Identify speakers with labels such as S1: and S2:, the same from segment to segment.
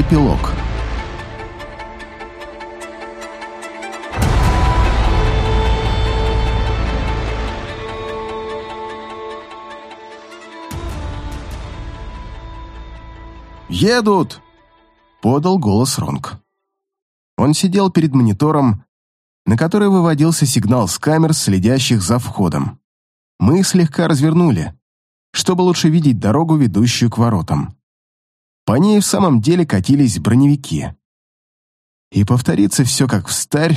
S1: Эпилог «Едут!» — подал голос Ронг. Он сидел перед монитором, на который выводился сигнал с камер, следящих за входом. Мы слегка развернули, чтобы лучше видеть дорогу, ведущую к воротам. По ней в самом деле катились броневики. И повторится все как в старь,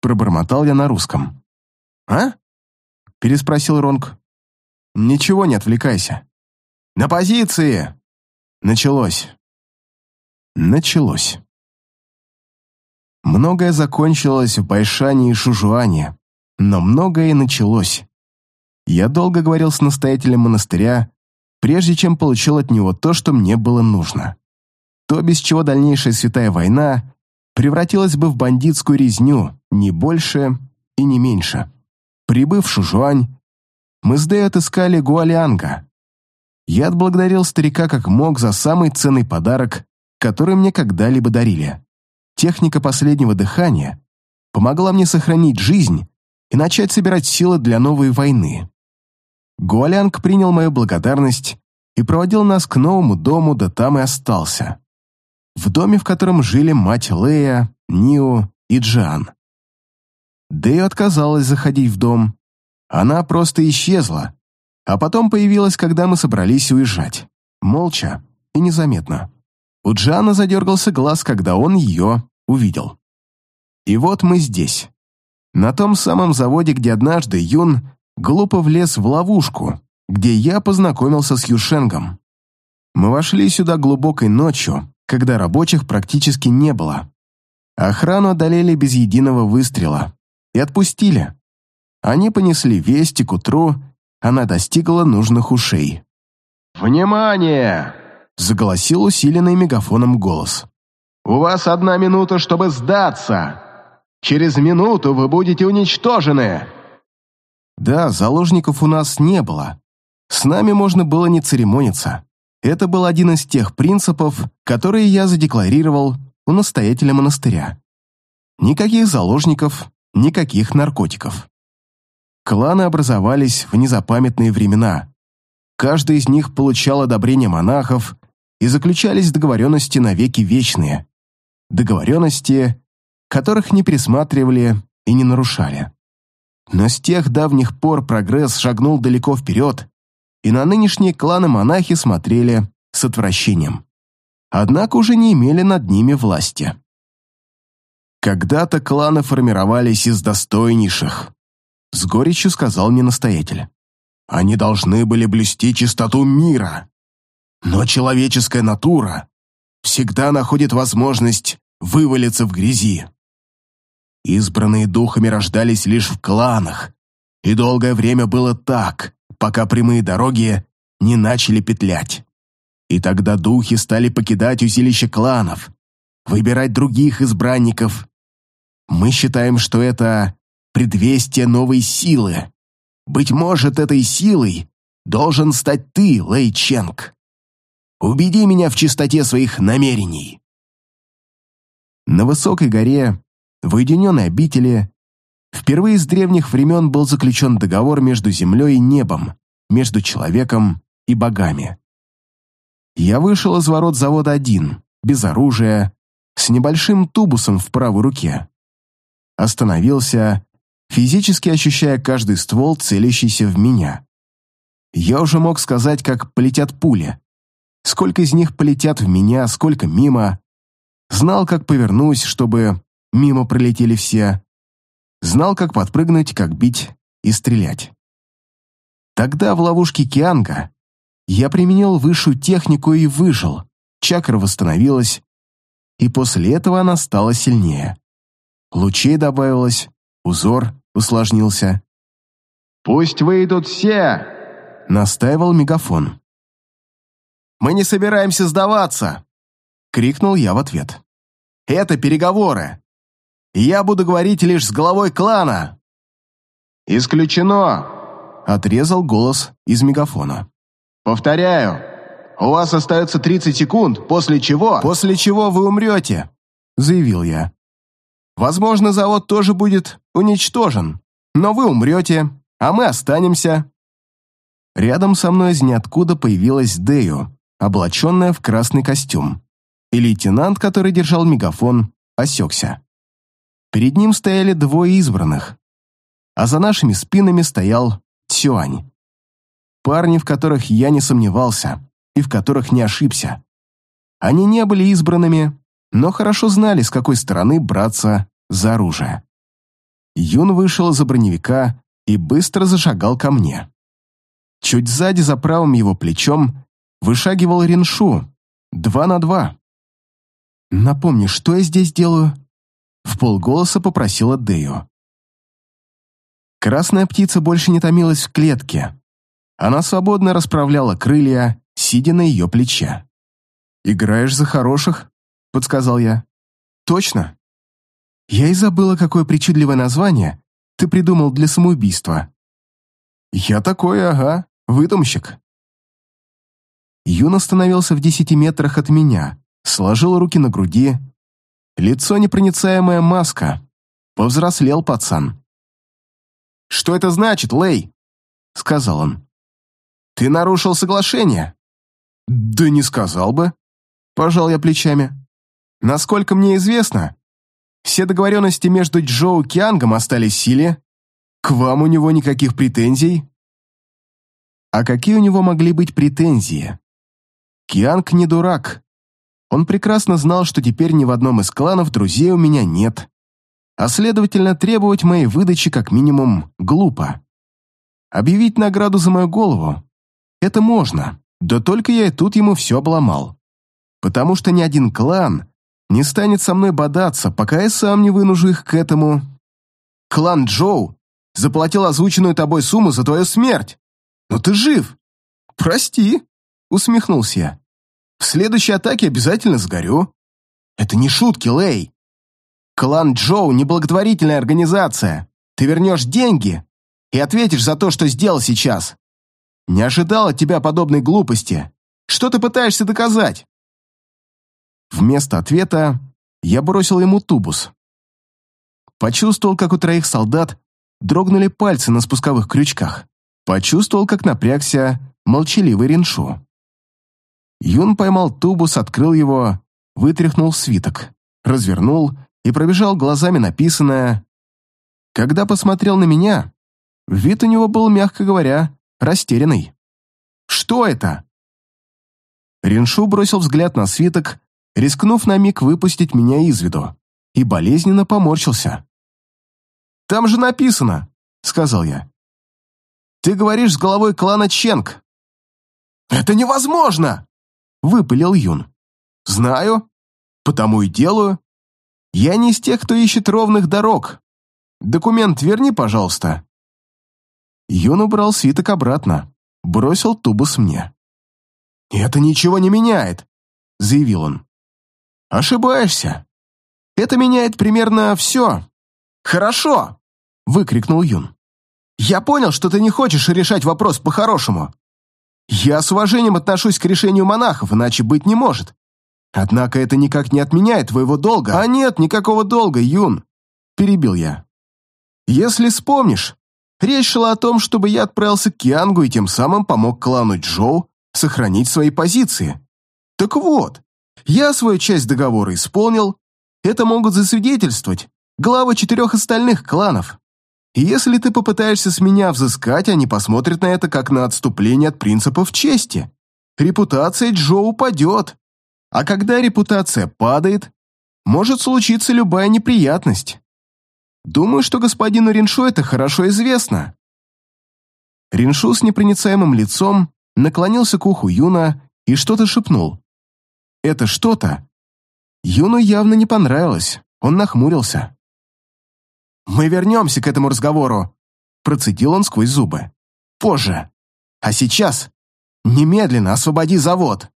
S1: пробормотал я на русском. «А?» — переспросил Ронг. «Ничего, не отвлекайся». «На позиции!» Началось. Началось. Многое закончилось в Байшане и Шужуане, но многое началось. Я долго говорил с настоятелем монастыря, прежде чем получил от него то, что мне было нужно. То, без чего дальнейшая святая война превратилась бы в бандитскую резню, не больше и не меньше. Прибыв в Шужуань, мы с Дэй отыскали Гуалианга. Я отблагодарил старика как мог за самый ценный подарок, который мне когда-либо дарили. Техника последнего дыхания помогла мне сохранить жизнь и начать собирать силы для новой войны. Гуалянг принял мою благодарность и проводил нас к новому дому, да там и остался. В доме, в котором жили мать Лея, Нио и Джан. Дэйо отказалась заходить в дом. Она просто исчезла, а потом появилась, когда мы собрались уезжать. Молча и незаметно. У Джана задергался глаз, когда он ее увидел. И вот мы здесь. На том самом заводе, где однажды Юн глупо влез в ловушку, где я познакомился с Юшенгом. Мы вошли сюда глубокой ночью, когда рабочих практически не было. Охрану одолели без единого выстрела и отпустили. Они понесли весть, и к утру она достигла нужных ушей.
S2: «Внимание!» — заголосил усиленный мегафоном голос. «У вас одна минута, чтобы сдаться! Через минуту вы будете уничтожены!»
S1: Да, заложников у нас не было. С нами можно было не церемониться. Это был один из тех принципов, которые я задекларировал у настоятеля монастыря. Никаких заложников, никаких наркотиков. Кланы образовались в незапамятные времена. Каждый из них получал одобрение монахов и заключались договоренности на веки вечные. Договоренности, которых не присматривали и не нарушали. Но с тех давних пор прогресс шагнул далеко вперед, и на нынешние кланы-монахи смотрели с отвращением. Однако уже не имели над ними власти. Когда-то кланы формировались из достойнейших, с горечью сказал мне настоятель. Они должны были блюсти чистоту мира. Но человеческая натура всегда находит возможность вывалиться в грязи. Избранные духами рождались лишь в кланах, и долгое время было так, пока прямые дороги не начали петлять. И тогда духи стали покидать узилище кланов, выбирать других избранников. Мы считаем, что это предвестие новой силы. Быть может, этой силой должен стать ты, Лэй Ченг. Убеди меня в чистоте своих намерений. На высокой горе в уединенной обители впервые с древних времен был заключен договор между землей и небом, между человеком и богами. Я вышел из ворот завода один, без оружия, с небольшим тубусом в правой руке. Остановился, физически ощущая каждый ствол, целящийся в меня. Я уже мог сказать, как полетят пули. Сколько из них полетят в меня, сколько мимо. Знал, как повернусь, чтобы мимо пролетели все. Знал, как подпрыгнуть, как бить и стрелять. Тогда в ловушке Кианга я применил высшую технику и выжил, чакра восстановилась, и после этого она стала сильнее. Лучей добавилось, узор усложнился.
S2: «Пусть выйдут все!»
S1: — настаивал мегафон.
S2: «Мы не собираемся сдаваться!» — крикнул я в ответ. «Это переговоры я буду говорить лишь с главой клана». «Исключено!» — отрезал голос из мегафона. «Повторяю, у вас остается 30 секунд, после чего...»
S1: «После чего вы умрете», — заявил я. «Возможно, завод тоже будет уничтожен, но вы умрете, а мы останемся». Рядом со мной из ниоткуда появилась Дею, облаченная в красный костюм, и лейтенант, который держал мегафон, осекся. Перед ним стояли двое избранных, а за нашими спинами стоял Цюань. Парни, в которых я не сомневался и в которых не ошибся. Они не были избранными, но хорошо знали, с какой стороны браться за оружие. Юн вышел из-за броневика и быстро зашагал ко мне. Чуть сзади, за правым его плечом, вышагивал Риншу, два на два. «Напомни, что я здесь делаю?» В полголоса попросила Дэю. Красная птица больше не томилась в клетке. Она свободно расправляла крылья, сидя на ее плече. «Играешь за хороших?» — подсказал я. «Точно?» Я и забыла, какое причудливое название ты придумал для самоубийства. Я такой, ага, выдумщик. Юн остановился в десяти метрах от меня, сложил руки на груди. Лицо непроницаемая маска. Повзрослел пацан. «Что это значит, Лей?» — сказал он. «Ты нарушил соглашение». «Да не сказал бы», — пожал я плечами. «Насколько мне известно, все договоренности между Джоу и Киангом остались в силе. К вам у него никаких претензий». А какие у него могли быть претензии? Кианг не дурак. Он прекрасно знал, что теперь ни в одном из кланов друзей у меня нет. А следовательно, требовать моей выдачи как минимум глупо. Объявить награду за мою голову — это можно, да только я и тут ему все обломал. Потому что ни один клан не станет со мной бодаться, пока я сам не вынужу их к этому. Клан Джоу заплатил озвученную тобой сумму за твою смерть. Но ты жив. Прости, усмехнулся я. В следующей атаке обязательно сгорю. Это не шутки, Лэй. Клан Джоу – неблаготворительная организация. Ты вернешь деньги и ответишь за то, что сделал сейчас. Не ожидал от тебя подобной глупости. Что ты пытаешься доказать? Вместо ответа я бросил ему тубус. Почувствовал, как у троих солдат дрогнули пальцы на спусковых крючках. Почувствовал, как напрягся молчаливый Риншу. Юн поймал тубус, открыл его, вытряхнул свиток, развернул и пробежал глазами написанное. Когда посмотрел на меня, вид у него был, мягко говоря, растерянный. «Что это?» Риншу бросил взгляд на свиток, рискнув на миг выпустить меня из виду, и болезненно поморщился. «Там же написано», — сказал я. «Ты говоришь с головой клана Ченг». «Это невозможно!» — выпалил Юн. «Знаю, потому и делаю. Я не из тех, кто ищет ровных дорог. Документ верни, пожалуйста». Юн убрал свиток обратно, бросил тубус мне. «Это ничего не меняет», — заявил он. «Ошибаешься. Это меняет примерно все». «Хорошо!» — выкрикнул Юн. «Я понял, что ты не хочешь решать вопрос по-хорошему. Я с уважением отношусь к решению монахов, иначе быть не может. Однако это никак не отменяет твоего долга. А нет никакого долга, Юн!» — перебил я. «Если вспомнишь, речь шла о том, чтобы я отправился к Киангу и тем самым помог клану Джоу сохранить свои позиции. Так вот, я свою часть договора исполнил, это могут засвидетельствовать главы четырех остальных кланов. И если ты попытаешься с меня взыскать, они посмотрят на это как на отступление от принципов чести. Репутация Джо упадет. А когда репутация падает, может случиться любая неприятность. Думаю, что господину Риншу это хорошо известно. Риншу с непроницаемым лицом наклонился к уху Юна и что-то шепнул. Это что-то Юну явно не понравилось, он нахмурился. «Мы вернемся к этому разговору», процедил он сквозь зубы. «Позже. А сейчас немедленно освободи завод».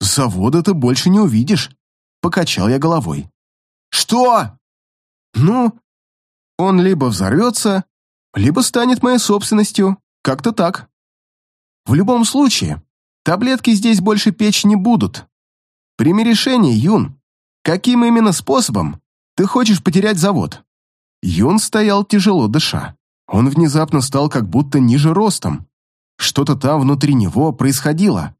S1: «Завода ты больше не увидишь», покачал я головой. «Что?» «Ну, он либо взорвется, либо станет моей собственностью, как-то так. В любом случае, Таблетки здесь больше печь не будут. Прими решение, Юн. Каким именно способом ты хочешь потерять завод?» Юн стоял тяжело дыша. Он внезапно стал как будто ниже ростом. Что-то там внутри него происходило.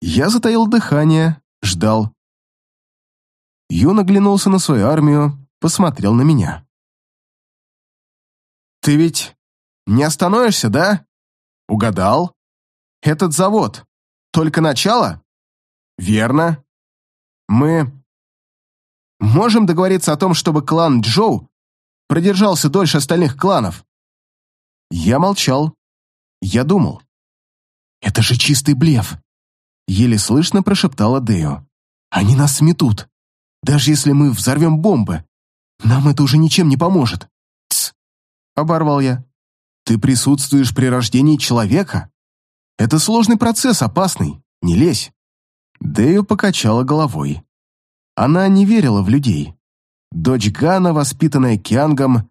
S1: Я затаил дыхание, ждал. Юн оглянулся на свою армию, посмотрел на меня. «Ты ведь не остановишься, да?» «Угадал. Этот завод. Только начало?» «Верно. Мы можем договориться о том, чтобы клан Джоу продержался дольше остальных кланов?» Я молчал. Я думал. «Это же чистый блеф!» Еле слышно прошептала Део. «Они нас сметут. Даже если мы взорвем бомбы, нам это уже ничем не поможет». «Тсс!» — оборвал я. «Ты присутствуешь при рождении человека? Это сложный процесс, опасный. Не лезь». Део покачала головой. Она не верила в людей. Дочь Гана, воспитанная Киангом,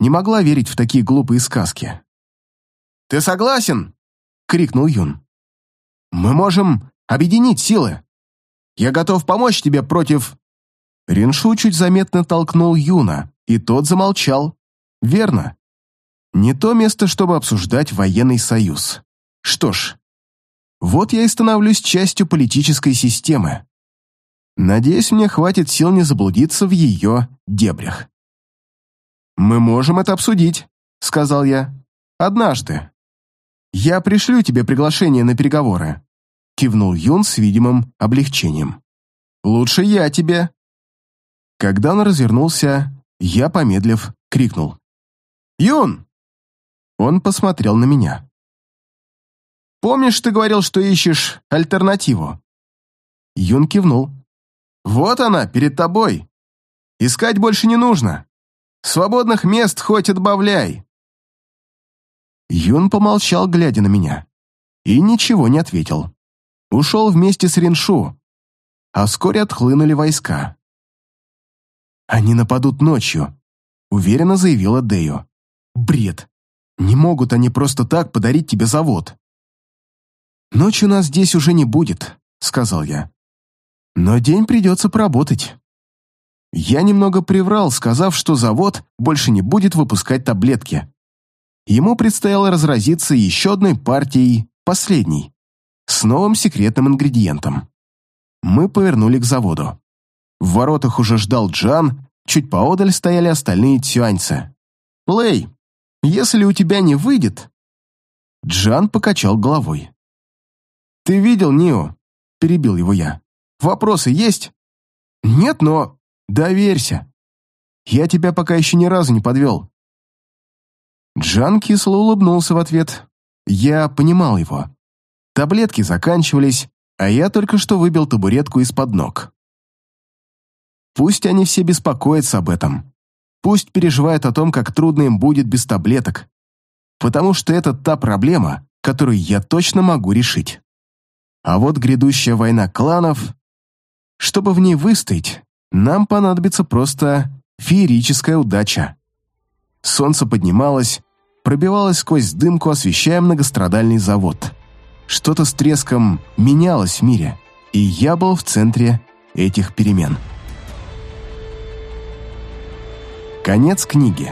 S1: не могла верить в такие глупые сказки. «Ты согласен?» — крикнул Юн. «Мы можем объединить силы. Я готов помочь тебе против...» Риншу чуть заметно толкнул Юна, и тот замолчал. «Верно. Не то место, чтобы обсуждать военный союз. Что ж, вот я и становлюсь частью политической системы. Надеюсь, мне хватит сил не заблудиться в ее дебрях. «Мы можем это обсудить», — сказал я. «Однажды. Я пришлю тебе приглашение на переговоры», — кивнул Юн с видимым облегчением. «Лучше я тебе». Когда он развернулся, я, помедлив, крикнул. «Юн!» Он посмотрел на меня. «Помнишь, ты говорил, что ищешь альтернативу?» Юн кивнул. «Вот она, перед тобой. Искать больше не нужно. Свободных мест хоть отбавляй!» Юн помолчал, глядя на меня, и ничего не ответил. Ушел вместе с Риншу, а вскоре отхлынули войска. «Они нападут ночью», — уверенно заявила Дею. «Бред! Не могут они просто так подарить тебе завод». «Ночь у нас здесь уже не будет», — сказал я. «Но день придется поработать». Я немного приврал, сказав, что завод больше не будет выпускать таблетки. Ему предстояло разразиться еще одной партией, последней, с новым секретным ингредиентом. Мы повернули к заводу. В воротах уже ждал Джан, чуть поодаль стояли остальные тюаньцы. «Лэй, если у тебя не выйдет...» Джан покачал головой. «Ты видел Нио?» – перебил его я. «Вопросы есть?» «Нет, но...» Доверься. Я тебя пока еще ни разу не подвел». Джан кисло улыбнулся в ответ. Я понимал его. Таблетки заканчивались, а я только что выбил табуретку из-под ног. Пусть они все беспокоятся об этом. Пусть переживают о том, как трудно им будет без таблеток. Потому что это та проблема, которую я точно могу решить. А вот грядущая война кланов... Чтобы в ней выстоять, нам понадобится просто феерическая удача. Солнце поднималось, пробивалось сквозь дымку, освещая многострадальный завод. Что-то с треском менялось в мире, и я был в центре этих перемен. Конец книги.